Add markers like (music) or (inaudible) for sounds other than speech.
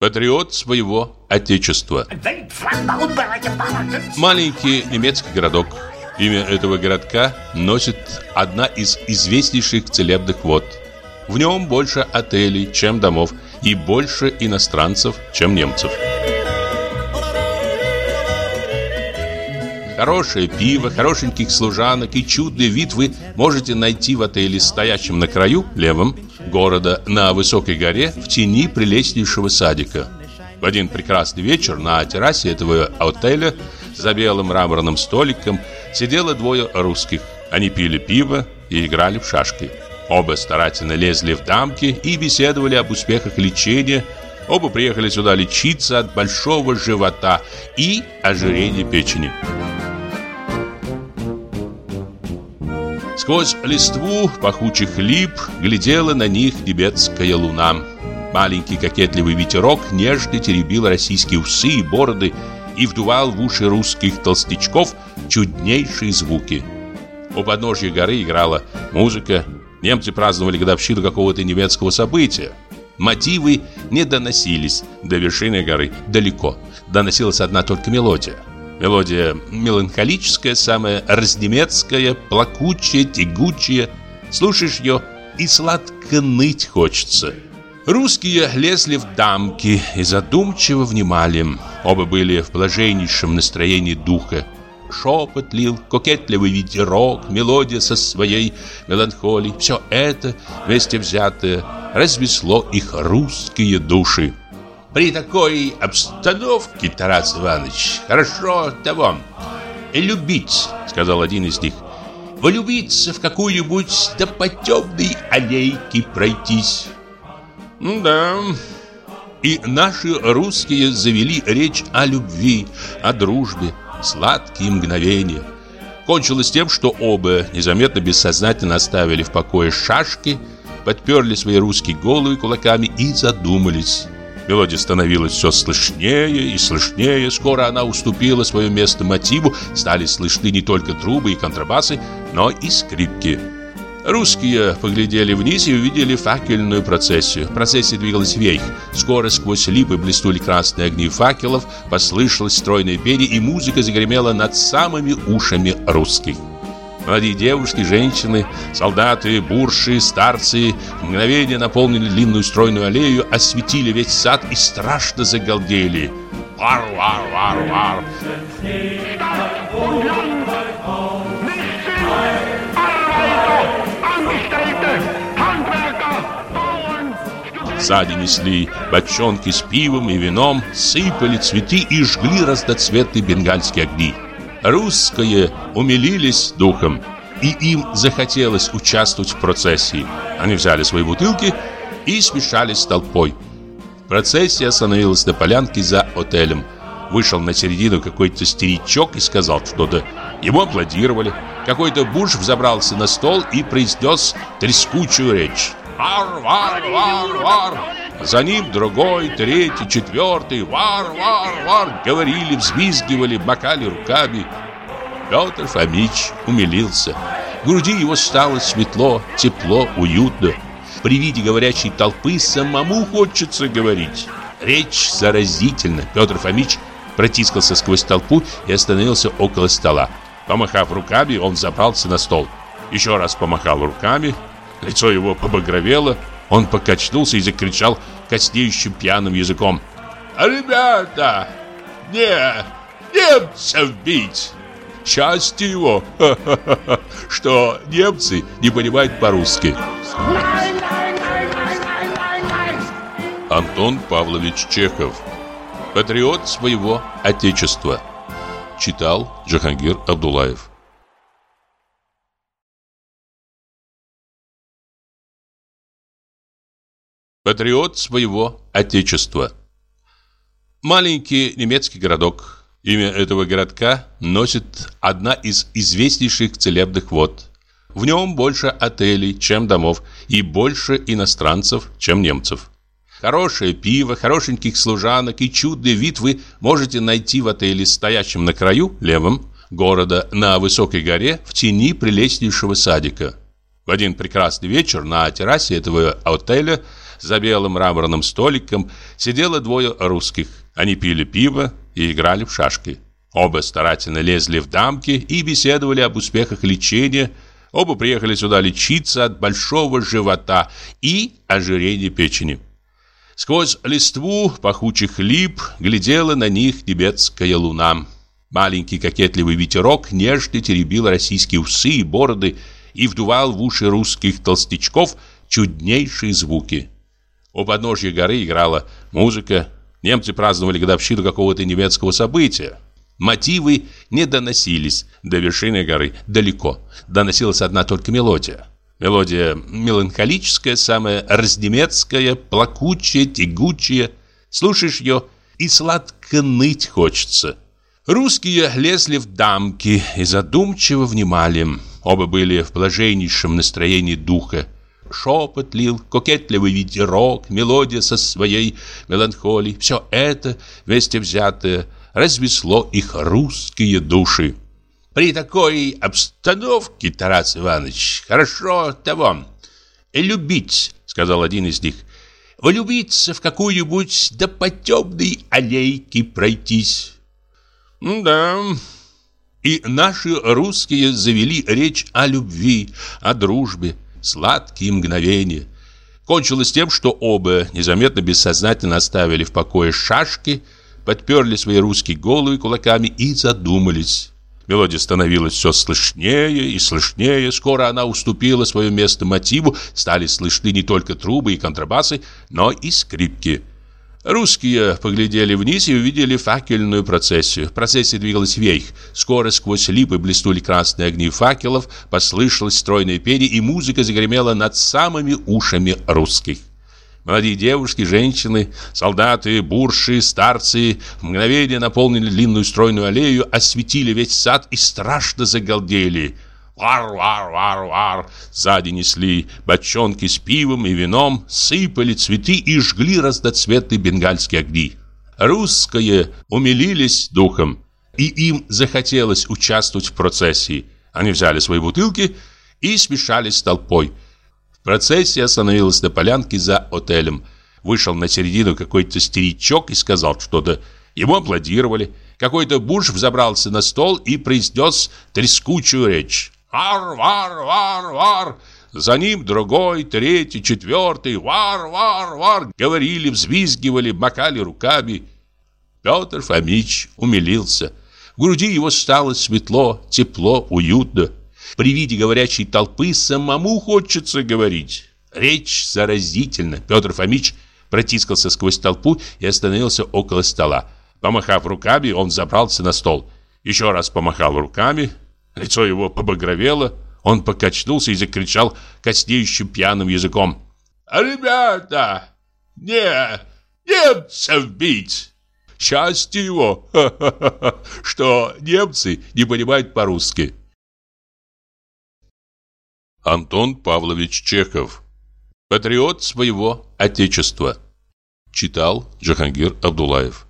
Патриот своего отечества. Маленький немецкий городок. Имя этого городка носит одна из известнейших целебных вод. В нем больше отелей, чем домов, и больше иностранцев, чем немцев. Хорошее пиво, хорошеньких служанок и чудный вид вы можете найти в отеле, стоящем на краю, левом, города, на высокой горе, в тени прелестнейшего садика. В один прекрасный вечер на террасе этого отеля за белым мраморным столиком сидело двое русских. Они пили пиво и играли в шашки. Оба старательно лезли в дамки и беседовали об успехах лечения. Оба приехали сюда лечиться от большого живота и ожирения печени. Сквозь листву пахучих лип глядела на них тибетская луна. Маленький кокетливый ветерок нежно теребил российские усы и бороды и вдувал в уши русских толстячков чуднейшие звуки. У подножья горы играла музыка, немцы праздновали годовщину какого-то немецкого события. Мотивы не доносились до вершины горы далеко, доносилась одна только мелодия. Мелодия меланхолическая, самая разнемецкая, плакучая, тягучая. Слушаешь ее и сладко ныть хочется. Русские лезли в дамки и задумчиво внимали. Оба были в блаженнейшем настроении духа. Шепот лил, кокетливый ветерок, мелодия со своей меланхолией. Все это, вместе взятое, развесло их русские души. При такой обстановке, Тарас Иванович, хорошо того любить, сказал один из них. Влюбиться в какую-нибудь да аллейке пройтись. Ну да. И наши русские завели речь о любви, о дружбе, сладкие мгновения. Кончилось тем, что оба незаметно бессознательно оставили в покое шашки, подперли свои русские головы кулаками и задумались. Мелодия становилась все слышнее и слышнее. Скоро она уступила свое место мотиву. Стали слышны не только трубы и контрабасы, но и скрипки. Русские поглядели вниз и увидели факельную процессию. Процессия двигалась вверх. Скоро сквозь липы блеснули красные огни факелов, послышалось стройное пение, и музыка загремела над самыми ушами русских. Молодые девушки, женщины, солдаты, бурши, старцы в мгновение наполнили длинную стройную аллею, осветили весь сад и страшно загалдели. Вар, вар, вар, вар. В саде несли бочонки с пивом и вином, сыпали цветы и жгли разноцветные бенгальские огни. Русские умилились духом, и им захотелось участвовать в процессии. Они взяли свои бутылки и смешались с толпой. Процессия остановилась на полянке за отелем. Вышел на середину какой-то старичок и сказал что-то. Ему аплодировали. Какой-то буш взобрался на стол и произнес трескучую речь. «Вар, вар, вар, вар!» За ним другой, третий, четвертый Вар, вар, вар Говорили, взвизгивали, макали руками. Петр Фомич умилился. В груди его стало светло, тепло, уютно. При виде говорящей толпы самому хочется говорить. Речь заразительна. Петр Фомич протискался сквозь толпу и остановился около стола. Помахав руками, он забрался на стол. Еще раз помахал руками. Лицо его побагровело он покачнулся и закричал коснеющим пьяным языком. «Ребята! Не! Немцев бить!» Счастье его, (laughs) что немцы не понимают по-русски. Антон Павлович Чехов Патриот своего Отечества Читал Джахангир Абдулаев Патриот своего Отечества. Маленький немецкий городок. Имя этого городка носит одна из известнейших целебных вод. В нем больше отелей, чем домов, и больше иностранцев, чем немцев. Хорошее пиво, хорошеньких служанок и чудный вид вы можете найти в отеле, стоящем на краю, левом, города, на высокой горе, в тени прелестнейшего садика. В один прекрасный вечер на террасе этого отеля за белым мраморным столиком сидело двое русских. Они пили пиво и играли в шашки. Оба старательно лезли в дамки и беседовали об успехах лечения. Оба приехали сюда лечиться от большого живота и ожирения печени. Сквозь листву пахучих лип глядела на них тибетская луна. Маленький кокетливый ветерок нежно теребил российские усы и бороды и вдувал в уши русских толстячков чуднейшие звуки. У подножья горы играла музыка. Немцы праздновали годовщину какого-то немецкого события. Мотивы не доносились до вершины горы далеко. Доносилась одна только мелодия. Мелодия меланхолическая, самая разнемецкая, плакучая, тягучая. Слушаешь ее и сладко ныть хочется. Русские лезли в дамки и задумчиво внимали. Оба были в блаженнейшем настроении духа. Шепот лил, кокетливый ветерок, мелодия со своей меланхолией. Все это, вместе взятое, развесло их русские души. При такой обстановке, Тарас Иванович, хорошо того, любить, сказал один из них, влюбиться в какую-нибудь потемной аллейки пройтись. Да, и наши русские завели речь о любви, о дружбе, сладкие мгновения. Кончилось тем, что оба незаметно бессознательно оставили в покое шашки, подперли свои русские головы кулаками и задумались. Мелодия становилась все слышнее и слышнее. Скоро она уступила свое место мотиву. Стали слышны не только трубы и контрабасы, но и скрипки. Русские поглядели вниз и увидели факельную процессию. Процессия двигалась вверх. Скоро сквозь липы блеснули красные огни факелов, послышалось стройное пение, и музыка загремела над самыми ушами русских. Молодые девушки, женщины, солдаты, бурши, старцы в мгновение наполнили длинную стройную аллею, осветили весь сад и страшно загалдели. Вар-вар-вар-вар! Сзади несли бочонки с пивом и вином, сыпали цветы и жгли разноцветные бенгальские огни. Русские умилились духом, и им захотелось участвовать в процессии. Они взяли свои бутылки и смешались с толпой – Процессия остановилась на полянке за отелем. Вышел на середину какой-то старичок и сказал что-то. Ему аплодировали. Какой-то бурж взобрался на стол и произнес трескучую речь. «Вар, вар, вар, вар!» За ним другой, третий, четвертый. «Вар, вар, вар!» Говорили, взвизгивали, макали руками. Петр Фомич умилился. В груди его стало светло, тепло, уютно. При виде говорящей толпы самому хочется говорить. Речь заразительна. Петр Фомич протискался сквозь толпу и остановился около стола. Помахав руками, он забрался на стол. Еще раз помахал руками. Лицо его побагровело. Он покачнулся и закричал коснеющим пьяным языком. «Ребята! Не! Немцев бить!» Счастье его, (laughs) что немцы не понимают по-русски. Антон Павлович Чехов. Патриот своего Отечества. Читал Джахангир Абдулаев.